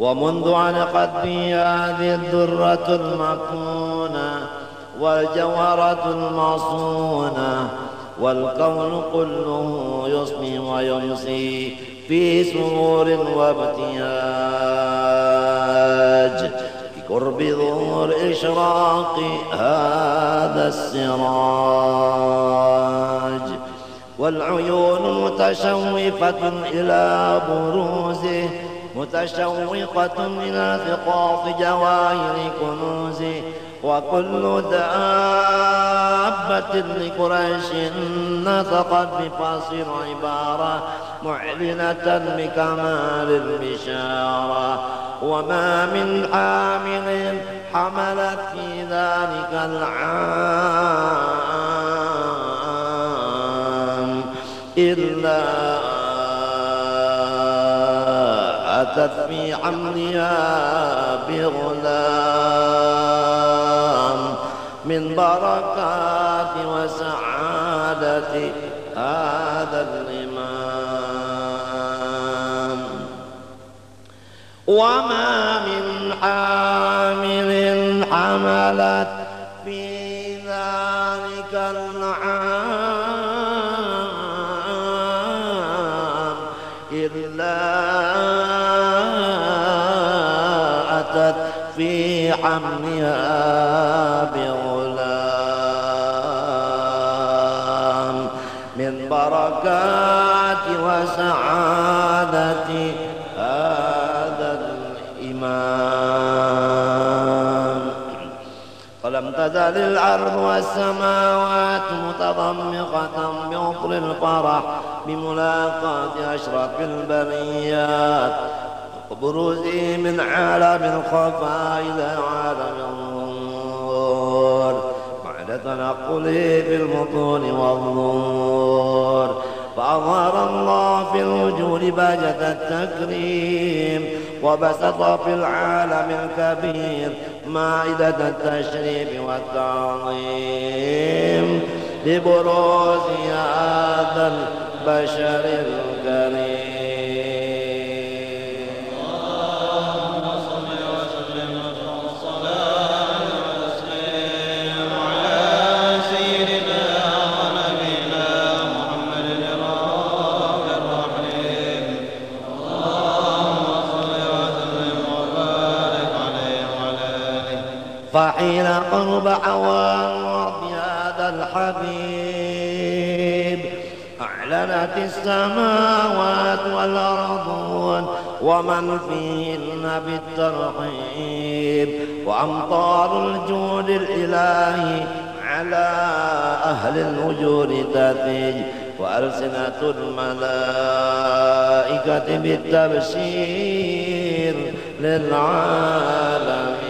ومنذ علقت بي هذه الدرة المكنونة والجوهرة المصونة والكون كله يصني ويمسي في سرور وابتهاج بقرب ظهور إشراق هذا السراج والعيون متشوفة إلى بروزه متشوقة إلى ثقاف جواهر كنوزه وكل دابة لقريش نطقت بفاصل عبارة معلنة بكمال البشارة. وما من حامل حملت في ذلك العام أتت في حملها بغلام من بركات وسعادة هذا الإمام. وما من حامل حملت في حملها بغلام. من بركات وسعادة هذا الإمام. ولم تزل الأرض والسماوات متضمقة بأطر الفرح بملاقاة أشرف البريات. وبروزه من عالم الخفاء إلى عالم النور. بعد تنقله في البطون والظهور فأظهر الله في الوجود بهجة التكريم. وبسط في العالم الكبير مائدة التشريف والتعظيم. ببروز هذا البشر فحين قرب حوار هذا الحبيب أعلنت السماوات والأرض ومن فيهن بالترحيب وأمطار الجود الإلهي على أهل الوجود تتج وألسنة الملائكة بالتبشير للعالمين.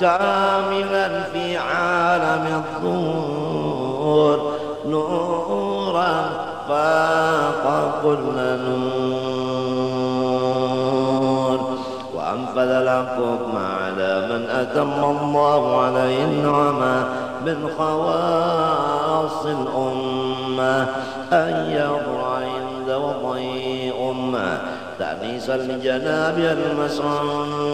كاملا في عالم الظهور نورا فاق كل نور. وأنفذ الحكم على من أتم الله عليه النعمة من خواص الأمة أن يضع عند وضعي أمة تأنيسا لجناب المسعود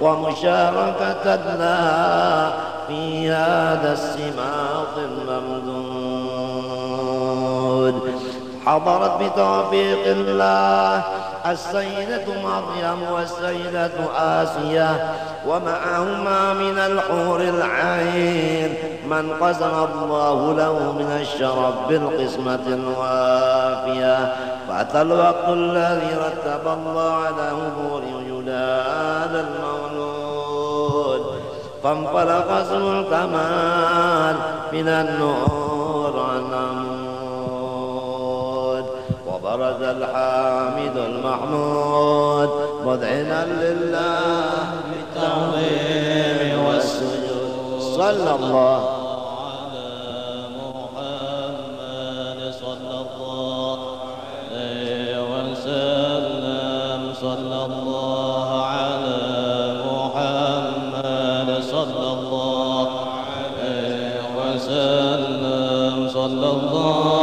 ومشاركة لها في هذا السماط الممدود. حضرت بتوفيق الله السيدة مريم والسيدة آسية ومعهما من الحور العين من قسم الله له من الشرف بالقسمة الوافية. فأتى الوقت الذي رتب الله على أمور وجود هذا المولود. فانطلق اسم الكمال من النور عن عمود وبرز الحامد المحمود مذعنا لله بالتعظيم والسجود. صلى الله عليه الله.